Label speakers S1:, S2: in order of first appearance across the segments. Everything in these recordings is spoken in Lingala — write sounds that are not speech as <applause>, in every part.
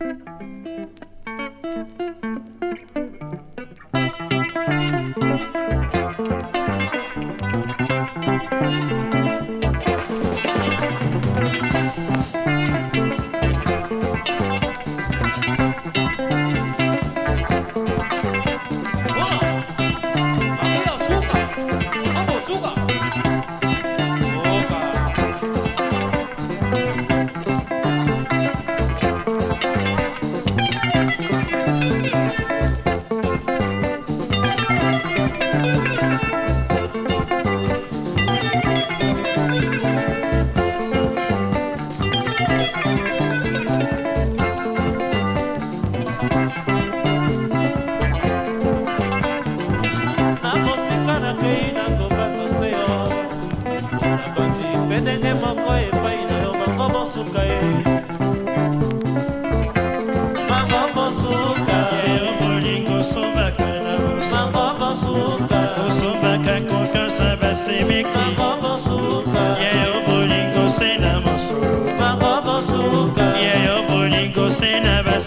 S1: thank you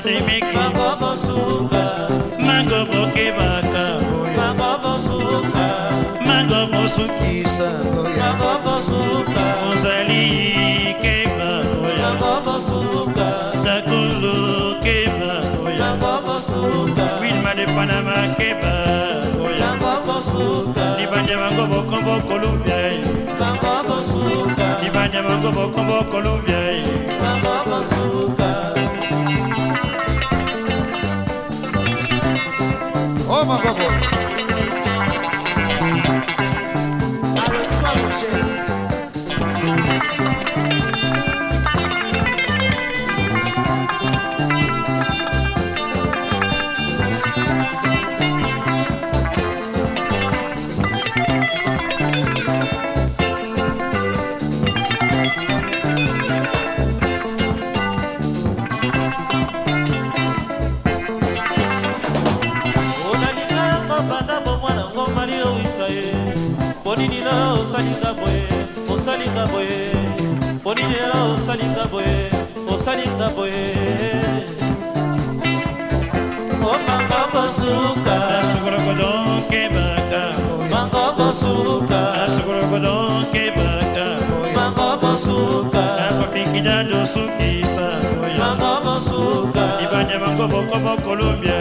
S1: basemeki mango bokebaka mango bosukisa ozali keba takulu keba wilma de panama keba libanja bango bokombo kolumbia libanja bango bokombo kolumbia ọmọ bọ̀bọ̀. àròtú àròṣe. thank you osalinga boye osalinga boye polidela osalinga boye osalinga boye omanga kosuka manga kosuka manga kosuka akofikida dosukisa manga kosuka ibanya bango bokobokolumbia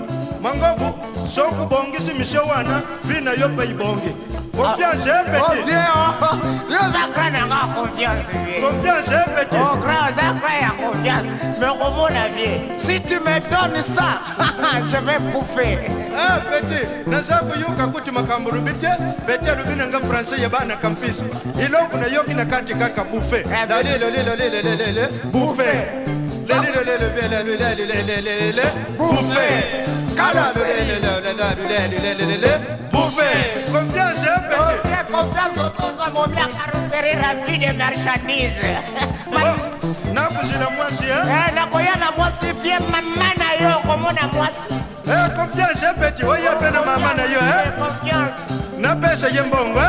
S2: mangogo sokubongisa imisio wana vina yo peyibonge confiance epeti confiance epeti Mais comment la vie Si tu me donnes ça, <laughs> je vais bouffer. Ah, eh, petit, naza kuyuka kuti makambo rubite, bete rubina nga français yabana campus. Iloko na yoki na kati kaka buffet. Eh, Dalilo lilo lilo lilo buffet. Bouffé Bouffé Combien j'ai Confiance aux transformes, on carrosserie remplie de marchandises. nakozela mwasi nakoyana mwasi vie mama na yo okomona mwasi confiance ebeti oye mpe na mama na yo napesa ye mbongo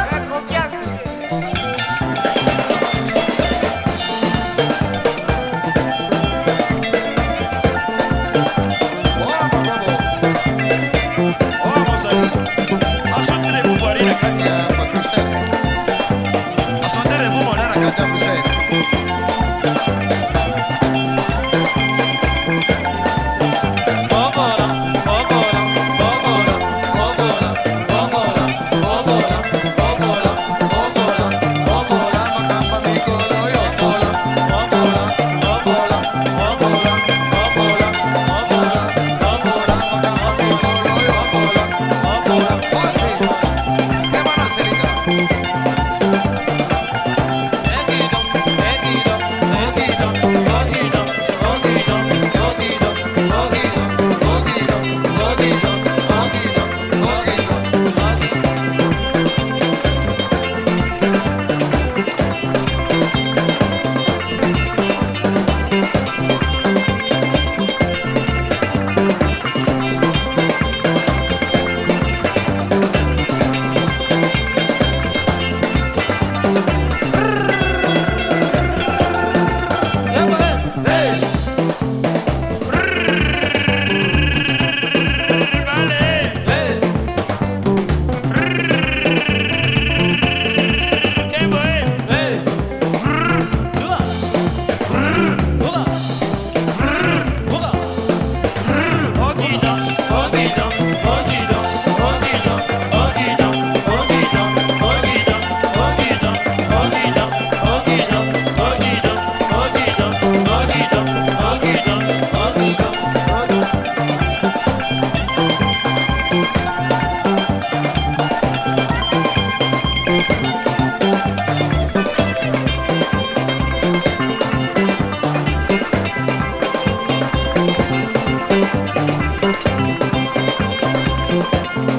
S1: Oh. Nossa. thank you